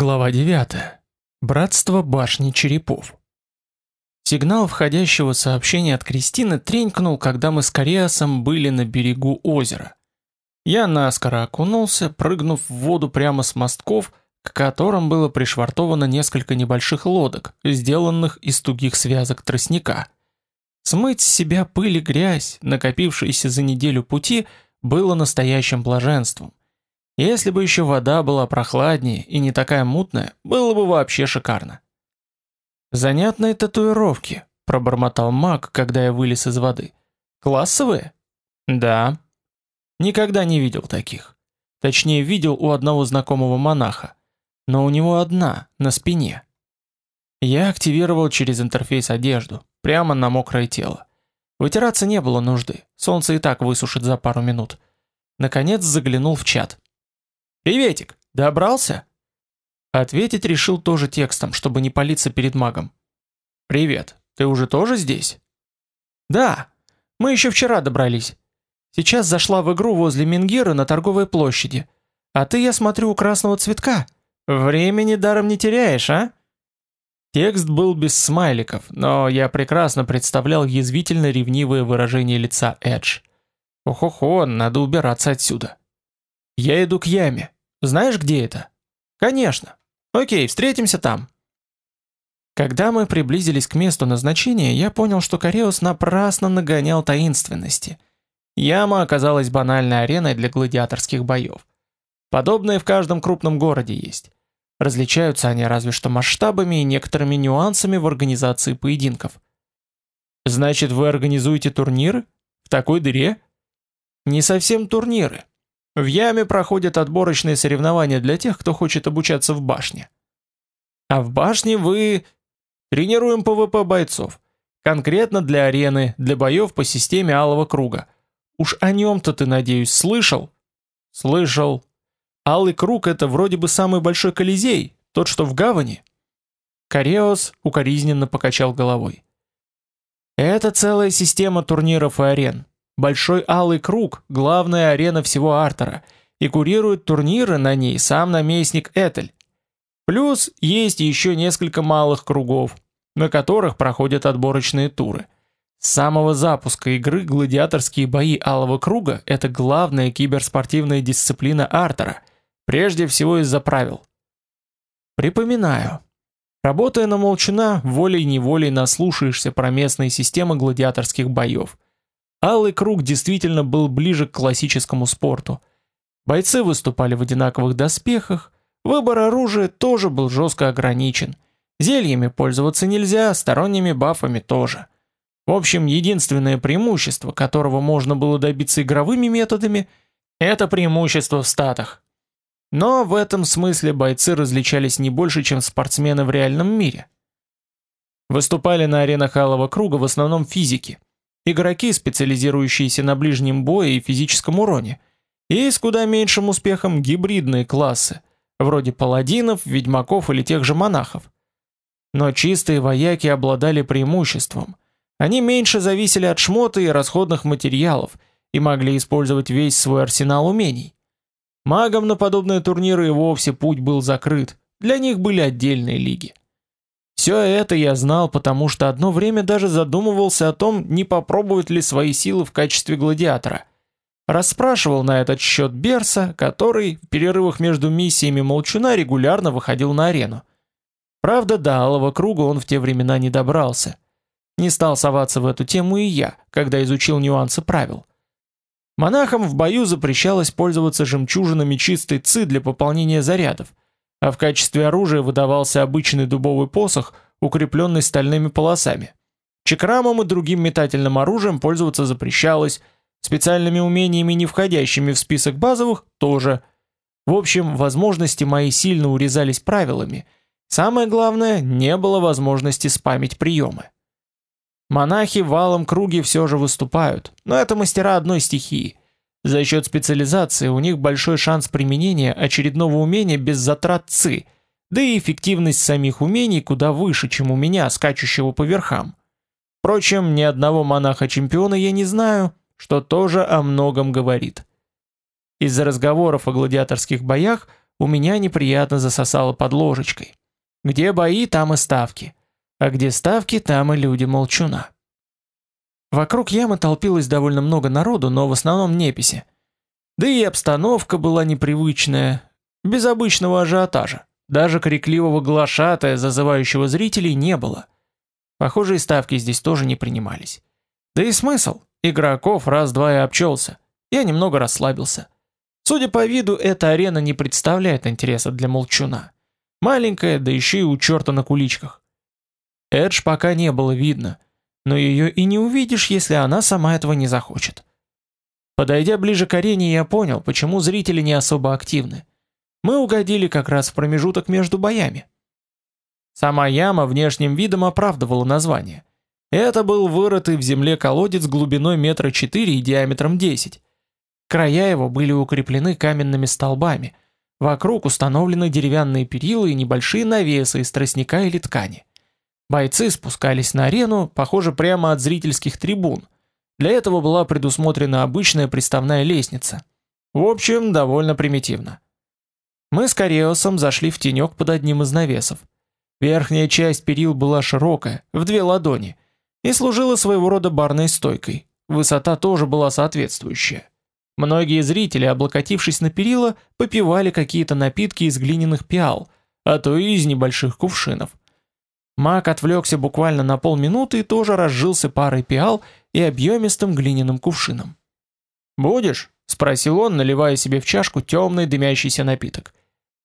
Глава 9. Братство башни черепов. Сигнал входящего сообщения от Кристины тренькнул, когда мы с Кориасом были на берегу озера. Я наскоро окунулся, прыгнув в воду прямо с мостков, к которым было пришвартовано несколько небольших лодок, сделанных из тугих связок тростника. Смыть с себя пыль и грязь, накопившиеся за неделю пути, было настоящим блаженством. Если бы еще вода была прохладнее и не такая мутная, было бы вообще шикарно. «Занятные татуировки», — пробормотал маг, когда я вылез из воды. «Классовые?» «Да». Никогда не видел таких. Точнее, видел у одного знакомого монаха. Но у него одна, на спине. Я активировал через интерфейс одежду, прямо на мокрое тело. Вытираться не было нужды, солнце и так высушит за пару минут. Наконец заглянул в чат. «Приветик, добрался?» Ответить решил тоже текстом, чтобы не палиться перед магом. «Привет, ты уже тоже здесь?» «Да, мы еще вчера добрались. Сейчас зашла в игру возле Мингира на торговой площади. А ты, я смотрю, у красного цветка. Времени даром не теряешь, а?» Текст был без смайликов, но я прекрасно представлял язвительно ревнивое выражение лица Эдж. «Охо-хо, надо убираться отсюда». «Я иду к яме. Знаешь, где это? Конечно. Окей, встретимся там. Когда мы приблизились к месту назначения, я понял, что Кареус напрасно нагонял таинственности. Яма оказалась банальной ареной для гладиаторских боев. Подобные в каждом крупном городе есть. Различаются они разве что масштабами и некоторыми нюансами в организации поединков. Значит, вы организуете турниры? В такой дыре? Не совсем турниры. В яме проходят отборочные соревнования для тех, кто хочет обучаться в башне. А в башне вы... Тренируем ПВП бойцов. Конкретно для арены, для боев по системе Алого Круга. Уж о нем-то ты, надеюсь, слышал? Слышал. Алый Круг — это вроде бы самый большой колизей, тот, что в гавани. Кареос укоризненно покачал головой. Это целая система турниров и арен. Большой Алый Круг – главная арена всего Артера, и курирует турниры на ней сам наместник Этель. Плюс есть еще несколько малых кругов, на которых проходят отборочные туры. С самого запуска игры гладиаторские бои Алого Круга – это главная киберспортивная дисциплина Артера, прежде всего из-за правил. Припоминаю. Работая на Молчана, волей-неволей наслушаешься про местные системы гладиаторских боев – Алый круг действительно был ближе к классическому спорту. Бойцы выступали в одинаковых доспехах, выбор оружия тоже был жестко ограничен. Зельями пользоваться нельзя, сторонними бафами тоже. В общем, единственное преимущество, которого можно было добиться игровыми методами, это преимущество в статах. Но в этом смысле бойцы различались не больше, чем спортсмены в реальном мире. Выступали на аренах Алого Круга в основном физики – игроки, специализирующиеся на ближнем бое и физическом уроне, и с куда меньшим успехом гибридные классы, вроде паладинов, ведьмаков или тех же монахов. Но чистые вояки обладали преимуществом. Они меньше зависели от шмота и расходных материалов и могли использовать весь свой арсенал умений. Магам на подобные турниры и вовсе путь был закрыт, для них были отдельные лиги. Все это я знал, потому что одно время даже задумывался о том, не попробовать ли свои силы в качестве гладиатора. Расспрашивал на этот счет Берса, который в перерывах между миссиями Молчуна регулярно выходил на арену. Правда, до Алого Круга он в те времена не добрался. Не стал соваться в эту тему и я, когда изучил нюансы правил. Монахам в бою запрещалось пользоваться жемчужинами чистой ци для пополнения зарядов, а в качестве оружия выдавался обычный дубовый посох, укрепленный стальными полосами. Чекрамом и другим метательным оружием пользоваться запрещалось, специальными умениями, не входящими в список базовых, тоже. В общем, возможности мои сильно урезались правилами. Самое главное, не было возможности спамить приемы. Монахи валом круге все же выступают, но это мастера одной стихии – за счет специализации у них большой шанс применения очередного умения без затрат ЦИ, да и эффективность самих умений куда выше, чем у меня, скачущего по верхам. Впрочем, ни одного монаха-чемпиона я не знаю, что тоже о многом говорит. Из-за разговоров о гладиаторских боях у меня неприятно засосало под ложечкой. Где бои, там и ставки. А где ставки, там и люди молчуна. Вокруг ямы толпилось довольно много народу, но в основном неписи. Да и обстановка была непривычная, без обычного ажиотажа. Даже крикливого глашатая, зазывающего зрителей, не было. Похожие ставки здесь тоже не принимались. Да и смысл? Игроков раз-два и обчелся. Я немного расслабился. Судя по виду, эта арена не представляет интереса для молчуна. Маленькая, да еще и у черта на куличках. Эдж пока не было видно, но ее и не увидишь, если она сама этого не захочет. Подойдя ближе к арене, я понял, почему зрители не особо активны. Мы угодили как раз в промежуток между боями. Сама яма внешним видом оправдывала название. Это был вырытый в земле колодец глубиной метра четыре и диаметром 10. Края его были укреплены каменными столбами. Вокруг установлены деревянные перила и небольшие навесы из тростника или ткани. Бойцы спускались на арену, похоже, прямо от зрительских трибун. Для этого была предусмотрена обычная приставная лестница. В общем, довольно примитивно. Мы с Кариосом зашли в тенек под одним из навесов. Верхняя часть перил была широкая, в две ладони, и служила своего рода барной стойкой. Высота тоже была соответствующая. Многие зрители, облокотившись на перила, попивали какие-то напитки из глиняных пиал, а то и из небольших кувшинов. Маг отвлекся буквально на полминуты и тоже разжился парой пиал и объемистым глиняным кувшином. «Будешь?» — спросил он, наливая себе в чашку темный дымящийся напиток.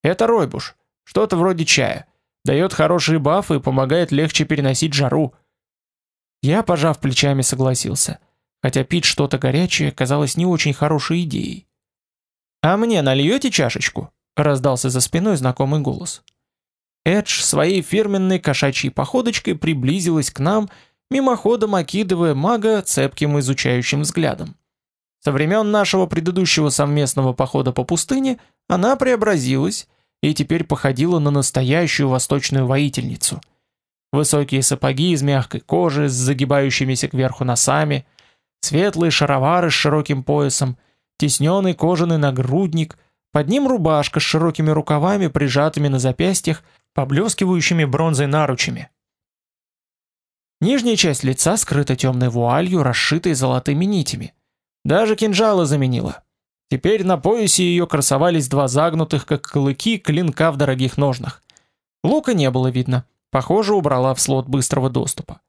«Это ройбуш, что-то вроде чая. Дает хорошие бафы и помогает легче переносить жару». Я, пожав плечами, согласился, хотя пить что-то горячее казалось не очень хорошей идеей. «А мне нальете чашечку?» — раздался за спиной знакомый голос. Эдж своей фирменной кошачьей походочкой приблизилась к нам, мимоходом окидывая мага цепким изучающим взглядом. Со времен нашего предыдущего совместного похода по пустыне она преобразилась и теперь походила на настоящую восточную воительницу. Высокие сапоги из мягкой кожи с загибающимися кверху носами, светлые шаровары с широким поясом, тесненный кожаный нагрудник, под ним рубашка с широкими рукавами, прижатыми на запястьях, поблескивающими бронзой наручами. Нижняя часть лица скрыта темной вуалью, расшитой золотыми нитями. Даже кинжалы заменила. Теперь на поясе ее красовались два загнутых, как клыки, клинка в дорогих ножнах. Лука не было видно. Похоже, убрала в слот быстрого доступа.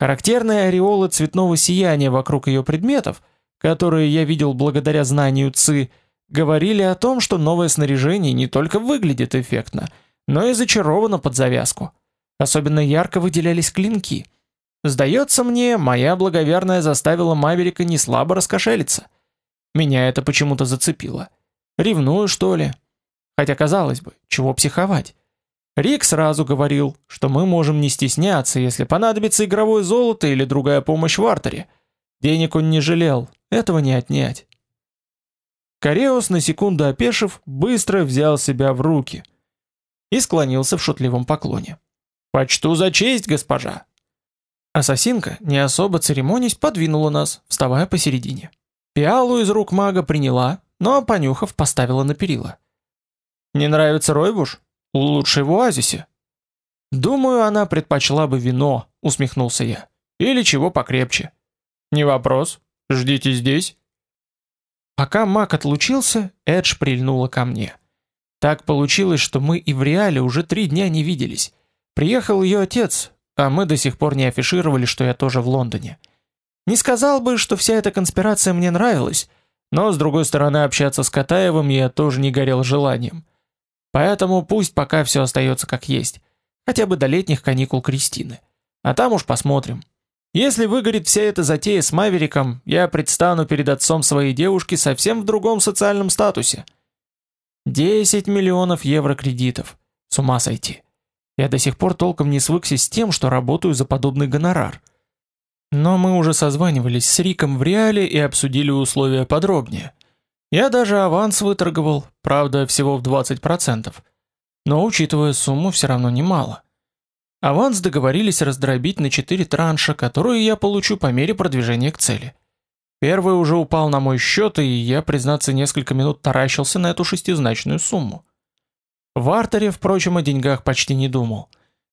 Характерные ореолы цветного сияния вокруг ее предметов, которые я видел благодаря знанию ЦИ, говорили о том, что новое снаряжение не только выглядит эффектно, но и зачаровано под завязку. Особенно ярко выделялись клинки. Сдается мне, моя благоверная заставила Маверика не слабо раскошелиться. Меня это почему-то зацепило. Ревную, что ли? Хотя, казалось бы, чего психовать? Рик сразу говорил, что мы можем не стесняться, если понадобится игровое золото или другая помощь в артере. Денег он не жалел, этого не отнять. Кореус, на секунду опешив, быстро взял себя в руки и склонился в шутливом поклоне. «Почту за честь, госпожа!» Ассасинка, не особо церемонясь, подвинула нас, вставая посередине. Пиалу из рук мага приняла, но, понюхав, поставила на перила. «Не нравится Ройбуш? Лучший в оазисе». «Думаю, она предпочла бы вино», — усмехнулся я. «Или чего покрепче». «Не вопрос. Ждите здесь». Пока маг отлучился, Эдж прильнула ко мне. Так получилось, что мы и в реале уже три дня не виделись. Приехал ее отец, а мы до сих пор не афишировали, что я тоже в Лондоне. Не сказал бы, что вся эта конспирация мне нравилась, но, с другой стороны, общаться с Катаевым я тоже не горел желанием. Поэтому пусть пока все остается как есть, хотя бы до летних каникул Кристины. А там уж посмотрим. Если выгорит вся эта затея с Мавериком, я предстану перед отцом своей девушки совсем в другом социальном статусе. 10 миллионов евро кредитов. С ума сойти. Я до сих пор толком не свыкся с тем, что работаю за подобный гонорар. Но мы уже созванивались с Риком в реале и обсудили условия подробнее. Я даже аванс выторговал, правда, всего в 20%. Но учитывая сумму, все равно немало. Аванс договорились раздробить на 4 транша, которые я получу по мере продвижения к цели. Первый уже упал на мой счет, и я, признаться, несколько минут таращился на эту шестизначную сумму. В Артере, впрочем, о деньгах почти не думал.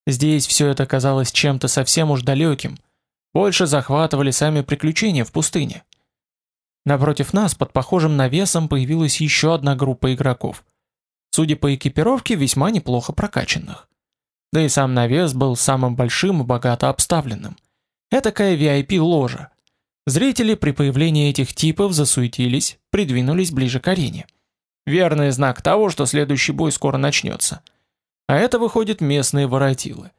Здесь все это казалось чем-то совсем уж далеким. Больше захватывали сами приключения в пустыне. Напротив нас, под похожим навесом, появилась еще одна группа игроков. Судя по экипировке, весьма неплохо прокачанных. Да и сам навес был самым большим и богато обставленным. Этакая VIP-ложа. Зрители при появлении этих типов засуетились, придвинулись ближе к арене. Верный знак того, что следующий бой скоро начнется. А это выходит местные воротилы.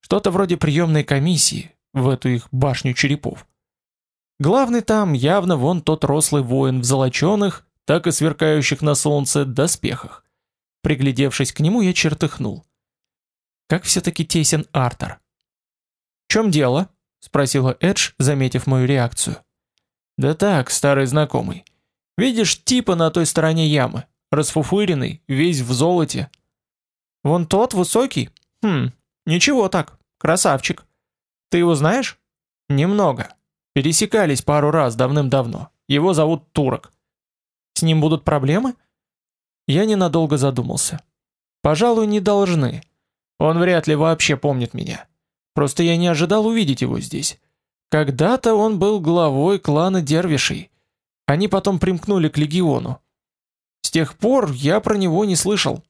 Что-то вроде приемной комиссии в эту их башню черепов. Главный там явно вон тот рослый воин в золоченых, так и сверкающих на солнце доспехах. Приглядевшись к нему, я чертыхнул. Как все-таки тесен Артер. «В чем дело?» — спросила Эдж, заметив мою реакцию. «Да так, старый знакомый. Видишь типа на той стороне ямы, расфуфыренный, весь в золоте». «Вон тот, высокий? Хм, ничего так, красавчик. Ты его знаешь?» «Немного. Пересекались пару раз давным-давно. Его зовут Турок. С ним будут проблемы?» Я ненадолго задумался. «Пожалуй, не должны. Он вряд ли вообще помнит меня. Просто я не ожидал увидеть его здесь. Когда-то он был главой клана Дервишей. Они потом примкнули к легиону. С тех пор я про него не слышал.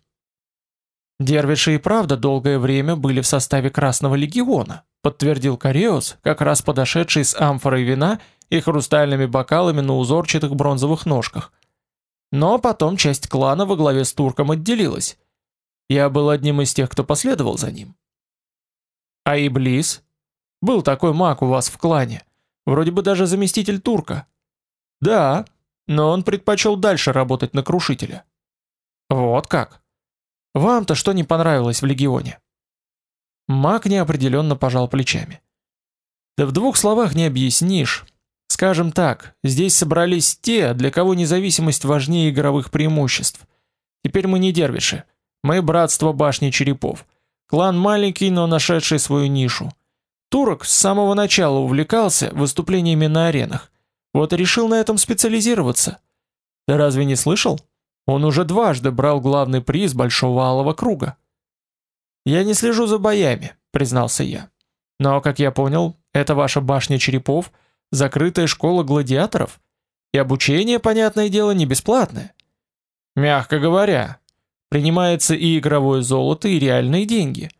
Дервиши и правда долгое время были в составе Красного легиона, подтвердил Кариос, как раз подошедший с амфорой вина и хрустальными бокалами на узорчатых бронзовых ножках. Но потом часть клана во главе с турком отделилась. Я был одним из тех, кто последовал за ним. А Иблис? Был такой маг у вас в клане. Вроде бы даже заместитель турка. Да, но он предпочел дальше работать на крушителя. Вот как. Вам-то что не понравилось в легионе? Маг неопределенно пожал плечами. Да в двух словах не объяснишь. Скажем так, здесь собрались те, для кого независимость важнее игровых преимуществ. Теперь мы не дервиши. Мы братство башни черепов. Клан маленький, но нашедший свою нишу. Турок с самого начала увлекался выступлениями на аренах. Вот и решил на этом специализироваться. Ты разве не слышал? Он уже дважды брал главный приз Большого Алого Круга. «Я не слежу за боями», — признался я. «Но, как я понял, это ваша башня черепов, закрытая школа гладиаторов, и обучение, понятное дело, не бесплатное». «Мягко говоря», Принимается и игровое золото, и реальные деньги.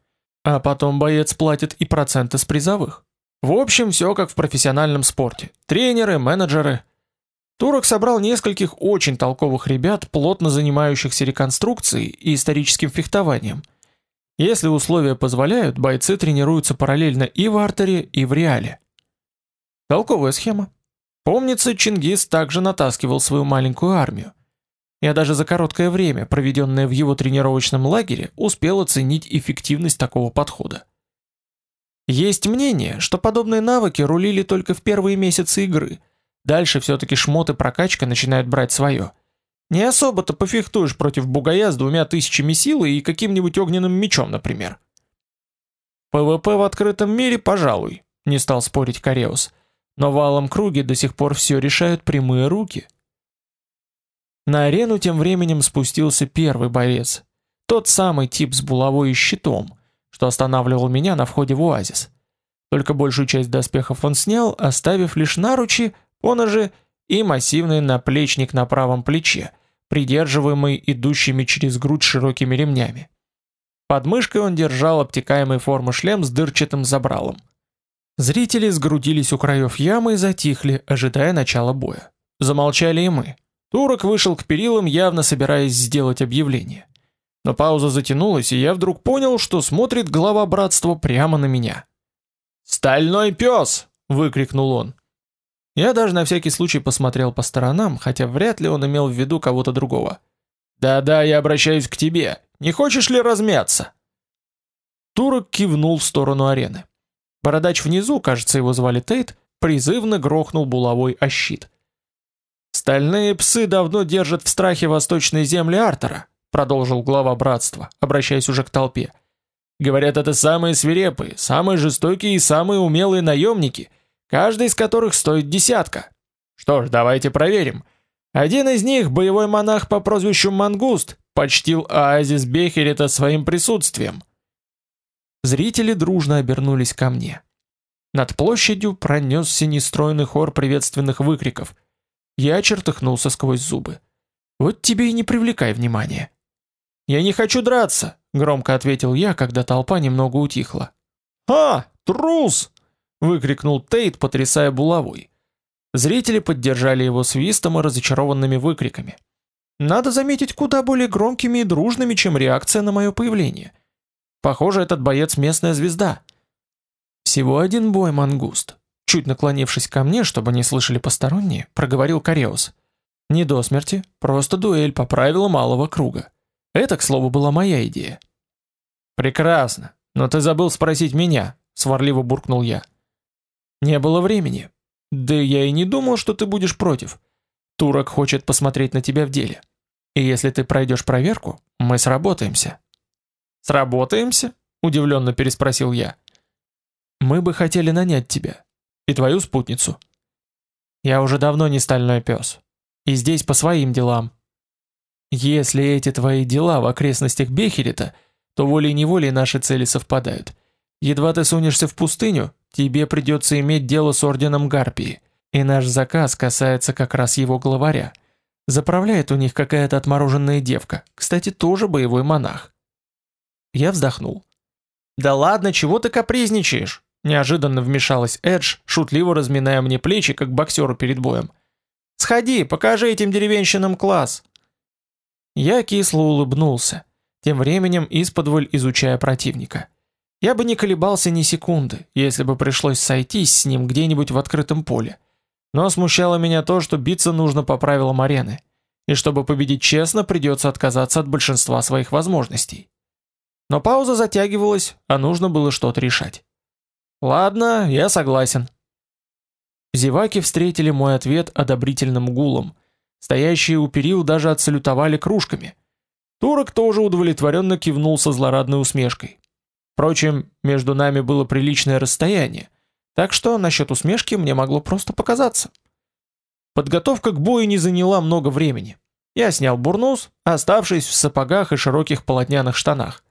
А потом боец платит и проценты с призовых. В общем, все как в профессиональном спорте. Тренеры, менеджеры. Турок собрал нескольких очень толковых ребят, плотно занимающихся реконструкцией и историческим фехтованием. Если условия позволяют, бойцы тренируются параллельно и в артере, и в реале. Толковая схема. Помнится, Чингис также натаскивал свою маленькую армию. Я даже за короткое время, проведенное в его тренировочном лагере, успел оценить эффективность такого подхода. Есть мнение, что подобные навыки рулили только в первые месяцы игры. Дальше все-таки шмоты прокачка начинают брать свое. Не особо-то пофехтуешь против бугая с двумя тысячами силы и каким-нибудь огненным мечом, например. ПВП в открытом мире, пожалуй, не стал спорить Кареус. Но в алом круге до сих пор все решают прямые руки – на арену тем временем спустился первый боец. Тот самый тип с булавой и щитом, что останавливал меня на входе в оазис. Только большую часть доспехов он снял, оставив лишь наручи, поножи и массивный наплечник на правом плече, придерживаемый идущими через грудь широкими ремнями. Под мышкой он держал обтекаемой формы шлем с дырчатым забралом. Зрители сгрудились у краев ямы и затихли, ожидая начала боя. Замолчали и мы. Турок вышел к перилам, явно собираясь сделать объявление. Но пауза затянулась, и я вдруг понял, что смотрит глава братства прямо на меня. «Стальной пес!» — выкрикнул он. Я даже на всякий случай посмотрел по сторонам, хотя вряд ли он имел в виду кого-то другого. «Да-да, я обращаюсь к тебе. Не хочешь ли размяться?» Турок кивнул в сторону арены. Бородач внизу, кажется, его звали Тейт, призывно грохнул булавой о щит. Стальные псы давно держат в страхе восточные земли Артера, продолжил глава братства, обращаясь уже к толпе. Говорят, это самые свирепые, самые жестокие и самые умелые наемники, каждый из которых стоит десятка. Что ж, давайте проверим. Один из них, боевой монах по прозвищу Мангуст, почтил оазис Бехерета своим присутствием. Зрители дружно обернулись ко мне. Над площадью пронесся нестройный хор приветственных выкриков. Я чертыхнулся сквозь зубы. Вот тебе и не привлекай внимания. «Я не хочу драться», — громко ответил я, когда толпа немного утихла. «А, трус!» — выкрикнул Тейт, потрясая булавой. Зрители поддержали его свистом и разочарованными выкриками. Надо заметить, куда более громкими и дружными, чем реакция на мое появление. Похоже, этот боец местная звезда. Всего один бой, мангуст. Чуть наклонившись ко мне, чтобы не слышали посторонние, проговорил Кареус. Не до смерти, просто дуэль по правилам малого круга. Это, к слову, была моя идея. Прекрасно, но ты забыл спросить меня, сварливо буркнул я. Не было времени. Да я и не думал, что ты будешь против. Турок хочет посмотреть на тебя в деле. И если ты пройдешь проверку, мы сработаемся. Сработаемся? Удивленно переспросил я. Мы бы хотели нанять тебя. И твою спутницу. Я уже давно не стальной пес. И здесь по своим делам. Если эти твои дела в окрестностях Бехерита, то волей-неволей наши цели совпадают. Едва ты сунешься в пустыню, тебе придется иметь дело с Орденом Гарпии, и наш заказ касается как раз его главаря. Заправляет у них какая-то отмороженная девка, кстати, тоже боевой монах. Я вздохнул. «Да ладно, чего ты капризничаешь?» Неожиданно вмешалась Эдж, шутливо разминая мне плечи, как боксеру перед боем. «Сходи, покажи этим деревенщинам класс!» Я кисло улыбнулся, тем временем исподволь изучая противника. Я бы не колебался ни секунды, если бы пришлось сойтись с ним где-нибудь в открытом поле. Но смущало меня то, что биться нужно по правилам арены, и чтобы победить честно, придется отказаться от большинства своих возможностей. Но пауза затягивалась, а нужно было что-то решать. Ладно, я согласен. Зеваки встретили мой ответ одобрительным гулом. Стоящие у перил даже отсалютовали кружками. Турок тоже удовлетворенно кивнул со злорадной усмешкой. Впрочем, между нами было приличное расстояние, так что насчет усмешки мне могло просто показаться. Подготовка к бою не заняла много времени. Я снял бурнус, оставшись в сапогах и широких полотняных штанах.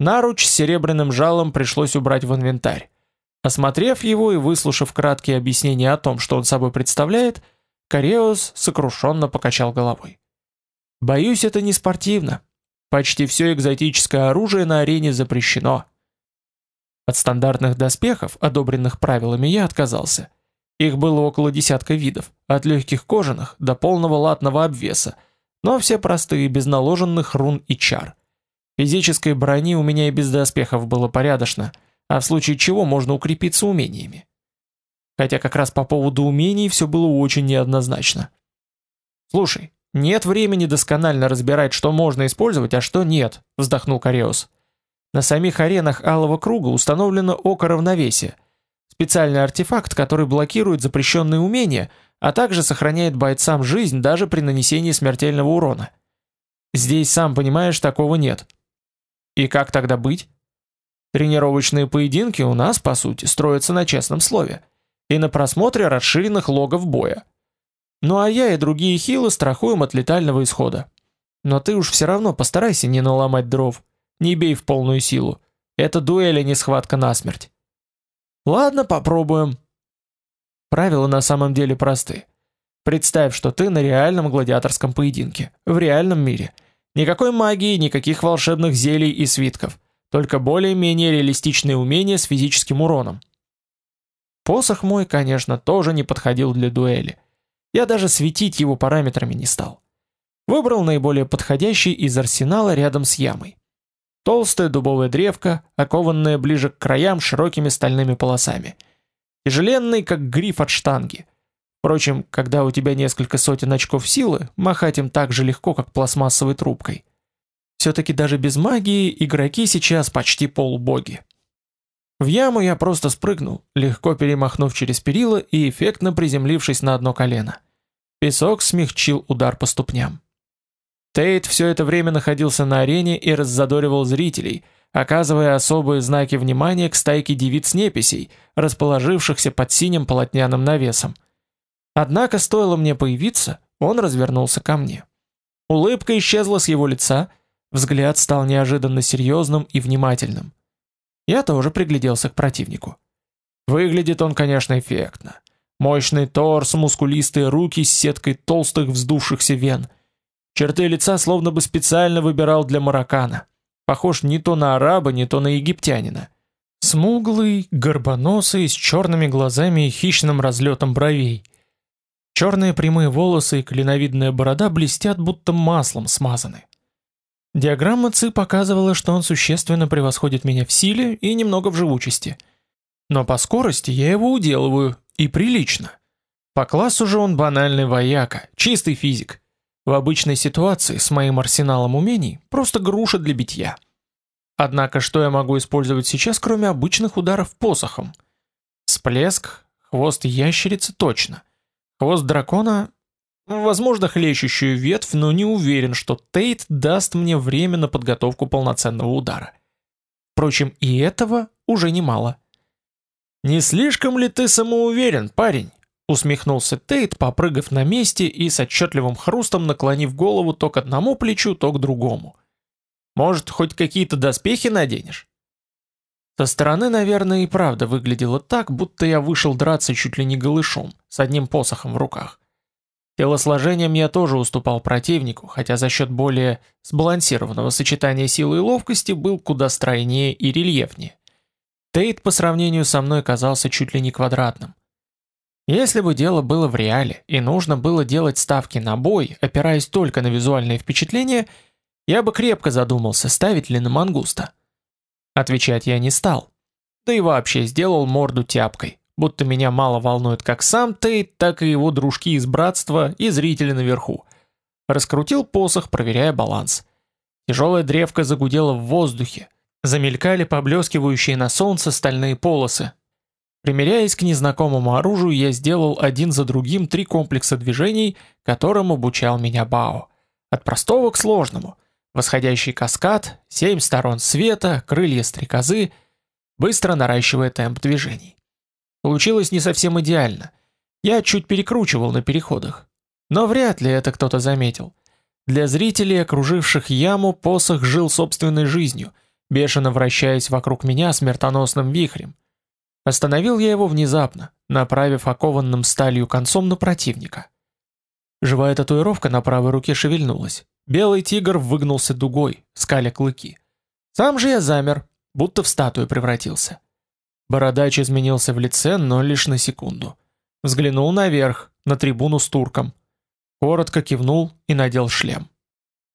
Наруч с серебряным жалом пришлось убрать в инвентарь. Осмотрев его и выслушав краткие объяснения о том, что он собой представляет, Кареус сокрушенно покачал головой. «Боюсь, это не спортивно. Почти все экзотическое оружие на арене запрещено. От стандартных доспехов, одобренных правилами, я отказался. Их было около десятка видов, от легких кожаных до полного латного обвеса, но все простые, без наложенных рун и чар. Физической брони у меня и без доспехов было порядочно, а в случае чего можно укрепиться умениями. Хотя как раз по поводу умений все было очень неоднозначно. «Слушай, нет времени досконально разбирать, что можно использовать, а что нет», — вздохнул Кариос. На самих аренах Алого Круга установлено око равновесия. Специальный артефакт, который блокирует запрещенные умения, а также сохраняет бойцам жизнь даже при нанесении смертельного урона. Здесь, сам понимаешь, такого нет. И как тогда быть? Тренировочные поединки у нас, по сути, строятся на честном слове и на просмотре расширенных логов боя. Ну а я и другие хилы страхуем от летального исхода. Но ты уж все равно постарайся не наломать дров. Не бей в полную силу. Это дуэль, а не схватка насмерть. Ладно, попробуем. Правила на самом деле просты. Представь, что ты на реальном гладиаторском поединке, в реальном мире. Никакой магии, никаких волшебных зелий и свитков. Только более-менее реалистичные умения с физическим уроном. Посох мой, конечно, тоже не подходил для дуэли. Я даже светить его параметрами не стал. Выбрал наиболее подходящий из арсенала рядом с ямой. Толстая дубовая древка, окованная ближе к краям широкими стальными полосами. Тяжеленный, как гриф от штанги. Впрочем, когда у тебя несколько сотен очков силы, махать им так же легко, как пластмассовой трубкой. Все-таки даже без магии игроки сейчас почти полубоги. В яму я просто спрыгнул, легко перемахнув через перила и эффектно приземлившись на одно колено. Песок смягчил удар по ступням. Тейт все это время находился на арене и раззадоривал зрителей, оказывая особые знаки внимания к стайке девиц-неписей, расположившихся под синим полотняным навесом. Однако стоило мне появиться, он развернулся ко мне. Улыбка исчезла с его лица, Взгляд стал неожиданно серьезным и внимательным. Я тоже пригляделся к противнику. Выглядит он, конечно, эффектно. Мощный торс, мускулистые руки с сеткой толстых вздувшихся вен. Черты лица словно бы специально выбирал для мароккана. Похож не то на араба, не то на египтянина. Смуглый, горбоносый, с черными глазами и хищным разлетом бровей. Черные прямые волосы и клиновидная борода блестят, будто маслом смазаны. Диаграмма ЦИ показывала, что он существенно превосходит меня в силе и немного в живучести. Но по скорости я его уделываю, и прилично. По классу же он банальный вояка, чистый физик. В обычной ситуации с моим арсеналом умений просто груша для битья. Однако что я могу использовать сейчас, кроме обычных ударов посохом? Всплеск, хвост ящерицы точно. Хвост дракона... Возможно, хлещущую ветвь, но не уверен, что Тейт даст мне время на подготовку полноценного удара. Впрочем, и этого уже немало. «Не слишком ли ты самоуверен, парень?» Усмехнулся Тейт, попрыгав на месте и с отчетливым хрустом наклонив голову то к одному плечу, то к другому. «Может, хоть какие-то доспехи наденешь?» Со стороны, наверное, и правда выглядело так, будто я вышел драться чуть ли не голышом, с одним посохом в руках. Телосложением я тоже уступал противнику, хотя за счет более сбалансированного сочетания силы и ловкости был куда стройнее и рельефнее. Тейт по сравнению со мной казался чуть ли не квадратным. Если бы дело было в реале и нужно было делать ставки на бой, опираясь только на визуальные впечатления, я бы крепко задумался, ставить ли на мангуста. Отвечать я не стал. Да и вообще сделал морду тяпкой, будто меня мало волнует как сам Тейт, так и его дружки из братства и зрители наверху. Раскрутил посох, проверяя баланс. Тяжелая древка загудела в воздухе, Замелькали поблескивающие на солнце стальные полосы. Примеряясь к незнакомому оружию, я сделал один за другим три комплекса движений, которым обучал меня Бао. От простого к сложному. Восходящий каскад, семь сторон света, крылья стрекозы, быстро наращивая темп движений. Получилось не совсем идеально. Я чуть перекручивал на переходах. Но вряд ли это кто-то заметил. Для зрителей, окруживших яму, посох жил собственной жизнью – бешено вращаясь вокруг меня смертоносным вихрем. Остановил я его внезапно, направив окованным сталью концом на противника. Живая татуировка на правой руке шевельнулась. Белый тигр выгнулся дугой, скаля клыки. Сам же я замер, будто в статую превратился. Бородач изменился в лице, но лишь на секунду. Взглянул наверх, на трибуну с турком. Коротко кивнул и надел шлем.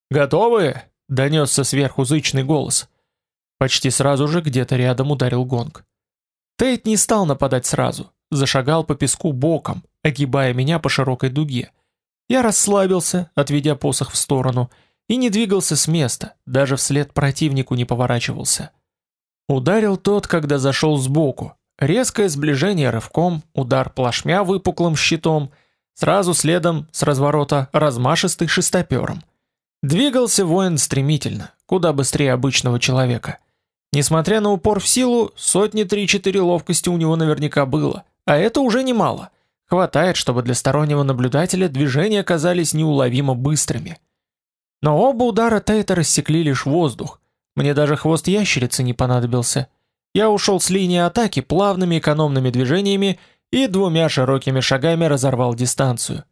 «Готовы?» — донесся сверху зычный голос. Почти сразу же где-то рядом ударил гонг. Тейт не стал нападать сразу, зашагал по песку боком, огибая меня по широкой дуге. Я расслабился, отведя посох в сторону, и не двигался с места, даже вслед противнику не поворачивался. Ударил тот, когда зашел сбоку. Резкое сближение рывком, удар плашмя выпуклым щитом, сразу следом с разворота размашистый шестопером. Двигался воин стремительно, куда быстрее обычного человека. Несмотря на упор в силу, сотни три-четыре ловкости у него наверняка было, а это уже немало. Хватает, чтобы для стороннего наблюдателя движения казались неуловимо быстрыми. Но оба удара Тейта рассекли лишь воздух. Мне даже хвост ящерицы не понадобился. Я ушел с линии атаки плавными экономными движениями и двумя широкими шагами разорвал дистанцию.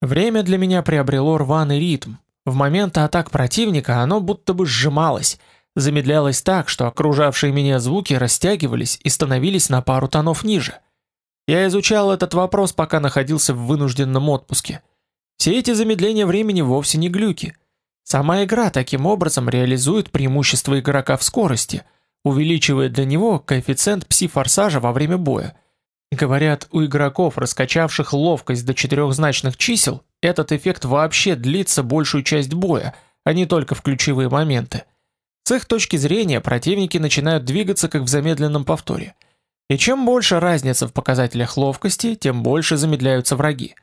Время для меня приобрело рваный ритм. В момент атак противника оно будто бы сжималось – замедлялось так, что окружавшие меня звуки растягивались и становились на пару тонов ниже. Я изучал этот вопрос, пока находился в вынужденном отпуске. Все эти замедления времени вовсе не глюки. Сама игра таким образом реализует преимущество игрока в скорости, увеличивая для него коэффициент пси-форсажа во время боя. Говорят, у игроков, раскачавших ловкость до четырехзначных чисел, этот эффект вообще длится большую часть боя, а не только в ключевые моменты – с их точки зрения противники начинают двигаться как в замедленном повторе. И чем больше разница в показателях ловкости, тем больше замедляются враги.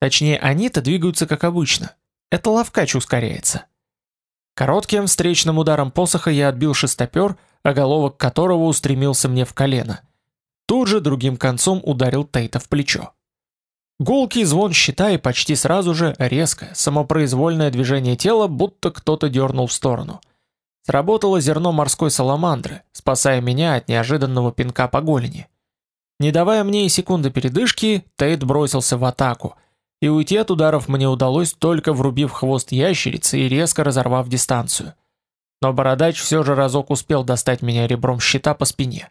Точнее, они-то двигаются как обычно. Это ловкач ускоряется. Коротким встречным ударом посоха я отбил шестопер, оголовок которого устремился мне в колено. Тут же другим концом ударил Тейта в плечо. Гулкий звон щита и почти сразу же резкое, самопроизвольное движение тела, будто кто-то дернул в сторону. Сработало зерно морской саламандры, спасая меня от неожиданного пинка по голени. Не давая мне и секунды передышки, Тейт бросился в атаку, и уйти от ударов мне удалось только врубив хвост ящерицы и резко разорвав дистанцию. Но бородач все же разок успел достать меня ребром щита по спине.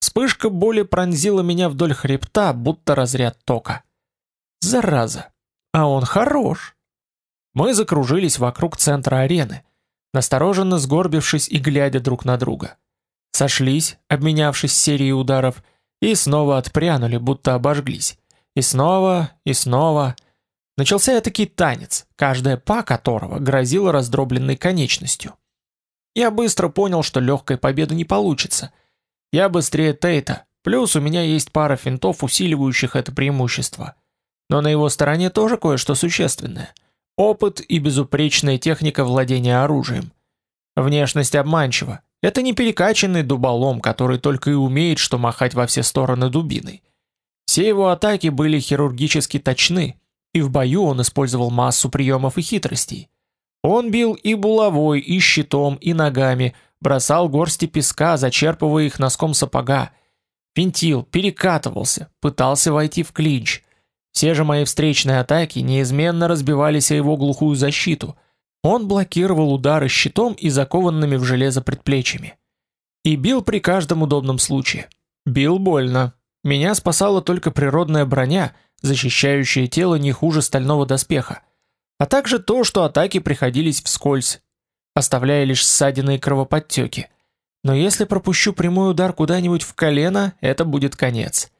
Вспышка боли пронзила меня вдоль хребта, будто разряд тока. Зараза. А он хорош. Мы закружились вокруг центра арены, настороженно сгорбившись и глядя друг на друга. Сошлись, обменявшись серией ударов, и снова отпрянули, будто обожглись. И снова, и снова. Начался этакий танец, каждая па которого грозила раздробленной конечностью. Я быстро понял, что легкой победы не получится. Я быстрее Тейта, плюс у меня есть пара финтов, усиливающих это преимущество. Но на его стороне тоже кое-что существенное. Опыт и безупречная техника владения оружием. Внешность обманчива. Это не перекачанный дуболом, который только и умеет, что махать во все стороны дубиной. Все его атаки были хирургически точны, и в бою он использовал массу приемов и хитростей. Он бил и булавой, и щитом, и ногами, бросал горсти песка, зачерпывая их носком сапога, пинтил, перекатывался, пытался войти в клинч. Все же мои встречные атаки неизменно разбивались о его глухую защиту. Он блокировал удары щитом и закованными в железо предплечьями. И бил при каждом удобном случае. Бил больно. Меня спасала только природная броня, защищающая тело не хуже стального доспеха. А также то, что атаки приходились вскользь, оставляя лишь ссадины и кровоподтеки. Но если пропущу прямой удар куда-нибудь в колено, это будет конец.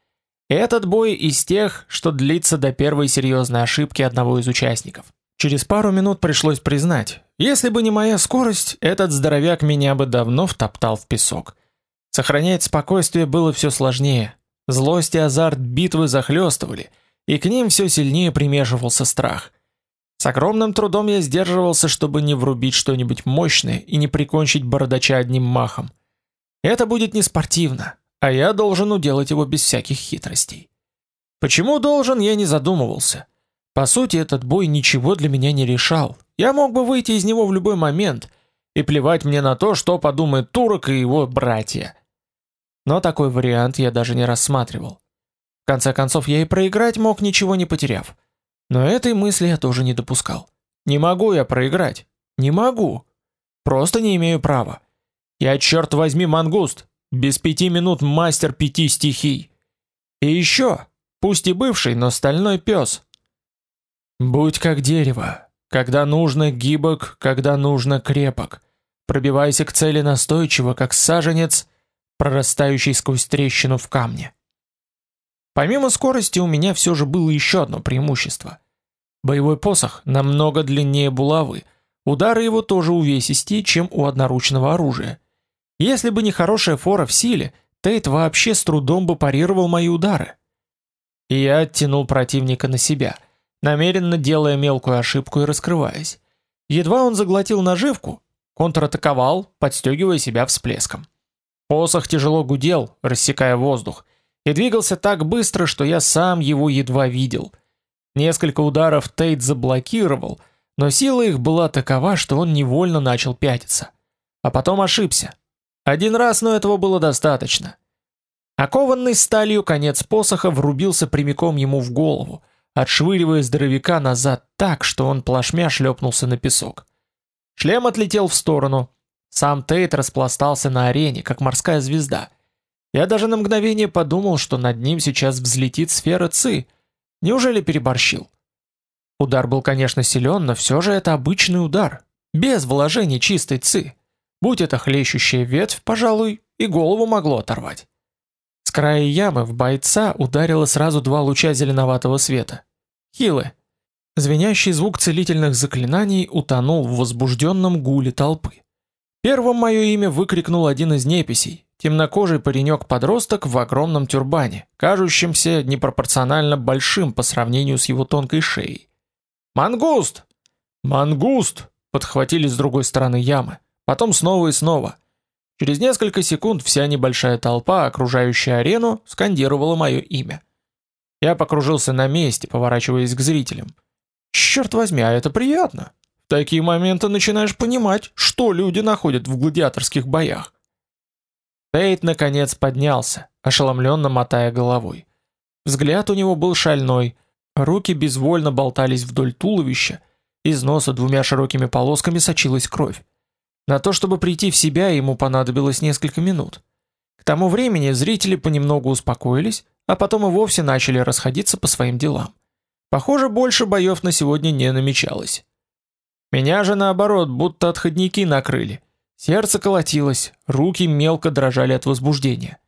Этот бой из тех, что длится до первой серьезной ошибки одного из участников. Через пару минут пришлось признать, если бы не моя скорость, этот здоровяк меня бы давно втоптал в песок. Сохранять спокойствие было все сложнее. Злость и азарт битвы захлестывали, и к ним все сильнее примешивался страх. С огромным трудом я сдерживался, чтобы не врубить что-нибудь мощное и не прикончить бородача одним махом. Это будет не спортивно, а я должен уделать его без всяких хитростей. Почему должен, я не задумывался. По сути, этот бой ничего для меня не решал. Я мог бы выйти из него в любой момент, и плевать мне на то, что подумает турок и его братья. Но такой вариант я даже не рассматривал. В конце концов, я и проиграть мог, ничего не потеряв. Но этой мысли я тоже не допускал. Не могу я проиграть. Не могу. Просто не имею права. Я, черт возьми, мангуст, без пяти минут мастер пяти стихий. И еще, пусть и бывший, но стальной пес. Будь как дерево, когда нужно гибок, когда нужно крепок. Пробивайся к цели настойчиво, как саженец, прорастающий сквозь трещину в камне. Помимо скорости у меня все же было еще одно преимущество. Боевой посох намного длиннее булавы, удары его тоже увесистее, чем у одноручного оружия. Если бы не хорошая фора в силе, Тейт вообще с трудом бы парировал мои удары. И я оттянул противника на себя, намеренно делая мелкую ошибку и раскрываясь. Едва он заглотил наживку, контратаковал, подстегивая себя всплеском. Посох тяжело гудел, рассекая воздух, и двигался так быстро, что я сам его едва видел. Несколько ударов Тейт заблокировал, но сила их была такова, что он невольно начал пятиться. А потом ошибся. Один раз, но этого было достаточно. Окованный сталью конец посоха врубился прямиком ему в голову, отшвыривая здоровяка назад так, что он плашмя шлепнулся на песок. Шлем отлетел в сторону. Сам Тейт распластался на арене, как морская звезда. Я даже на мгновение подумал, что над ним сейчас взлетит сфера Ци. Неужели переборщил? Удар был, конечно, силен, но все же это обычный удар, без вложений чистой Ци. Будь это хлещущая ветвь, пожалуй, и голову могло оторвать. С края ямы в бойца ударило сразу два луча зеленоватого света. Хилы. Звенящий звук целительных заклинаний утонул в возбужденном гуле толпы. Первым мое имя выкрикнул один из неписей, темнокожий паренек-подросток в огромном тюрбане, кажущемся непропорционально большим по сравнению с его тонкой шеей. «Мангуст!» «Мангуст!» — подхватили с другой стороны ямы. Потом снова и снова. Через несколько секунд вся небольшая толпа, окружающая арену, скандировала мое имя. Я покружился на месте, поворачиваясь к зрителям. Черт возьми, а это приятно. Такие моменты начинаешь понимать, что люди находят в гладиаторских боях. Тейт наконец поднялся, ошеломленно мотая головой. Взгляд у него был шальной, руки безвольно болтались вдоль туловища, из носа двумя широкими полосками сочилась кровь. На то, чтобы прийти в себя, ему понадобилось несколько минут. К тому времени зрители понемногу успокоились, а потом и вовсе начали расходиться по своим делам. Похоже, больше боев на сегодня не намечалось. Меня же наоборот, будто отходники накрыли. Сердце колотилось, руки мелко дрожали от возбуждения.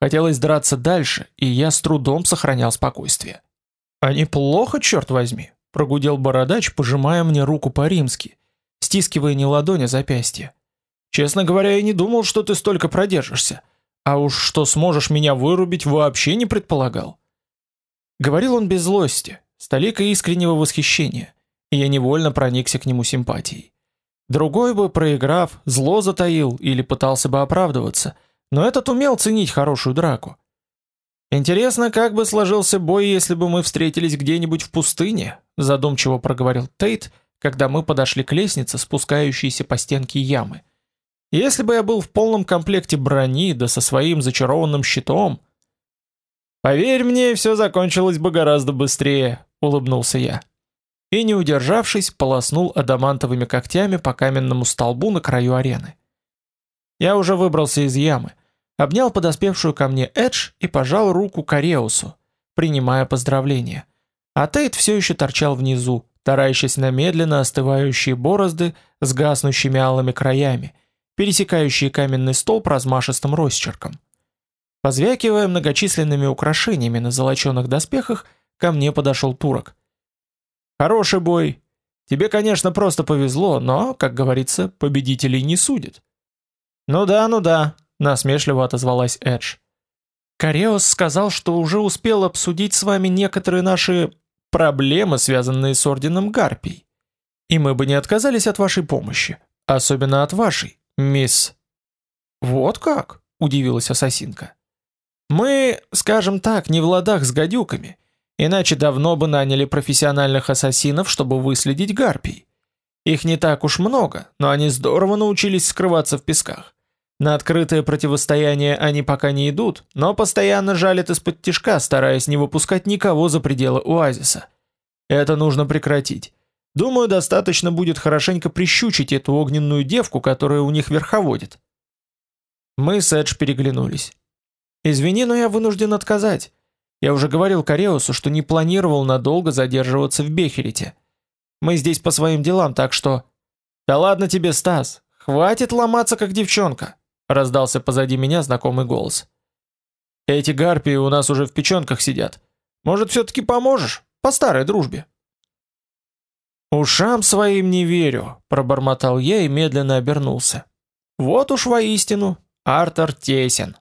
Хотелось драться дальше, и я с трудом сохранял спокойствие. «А неплохо, черт возьми!» — прогудел бородач, пожимая мне руку по-римски, стискивая не ладонь, а запястье. «Честно говоря, я не думал, что ты столько продержишься. А уж что сможешь меня вырубить, вообще не предполагал». Говорил он без злости, с толикой искреннего восхищения, и я невольно проникся к нему симпатией. Другой бы, проиграв, зло затаил или пытался бы оправдываться, но этот умел ценить хорошую драку. Интересно, как бы сложился бой, если бы мы встретились где-нибудь в пустыне, задумчиво проговорил Тейт, когда мы подошли к лестнице, спускающейся по стенке ямы. Если бы я был в полном комплекте брони, да со своим зачарованным щитом, поверь мне, все закончилось бы гораздо быстрее, улыбнулся я. И не удержавшись, полоснул адамантовыми когтями по каменному столбу на краю арены. Я уже выбрался из ямы обнял подоспевшую ко мне Эдж и пожал руку Кареусу, принимая поздравления. А Тейт все еще торчал внизу, таращась на медленно остывающие борозды с гаснущими алыми краями, пересекающие каменный столб размашистым росчерком. Позвякивая многочисленными украшениями на золоченых доспехах, ко мне подошел турок. «Хороший бой. Тебе, конечно, просто повезло, но, как говорится, победителей не судят». «Ну да, ну да», насмешливо отозвалась Эдж. Кареос сказал, что уже успел обсудить с вами некоторые наши проблемы, связанные с орденом Гарпий. И мы бы не отказались от вашей помощи, особенно от вашей, мисс. Вот как? удивилась ассасинка. Мы, скажем так, не в ладах с гадюками, иначе давно бы наняли профессиональных ассасинов, чтобы выследить гарпий. Их не так уж много, но они здорово научились скрываться в песках. На открытое противостояние они пока не идут, но постоянно жалят из-под тишка, стараясь не выпускать никого за пределы оазиса. Это нужно прекратить. Думаю, достаточно будет хорошенько прищучить эту огненную девку, которая у них верховодит. Мы с Эдж переглянулись. Извини, но я вынужден отказать. Я уже говорил Кареусу, что не планировал надолго задерживаться в Бехерите. Мы здесь по своим делам, так что... Да ладно тебе, Стас, хватит ломаться как девчонка раздался позади меня знакомый голос. Эти гарпии у нас уже в печенках сидят. Может, все таки поможешь по старой дружбе? Ушам своим не верю, пробормотал я и медленно обернулся. Вот уж воистину Артер тесен.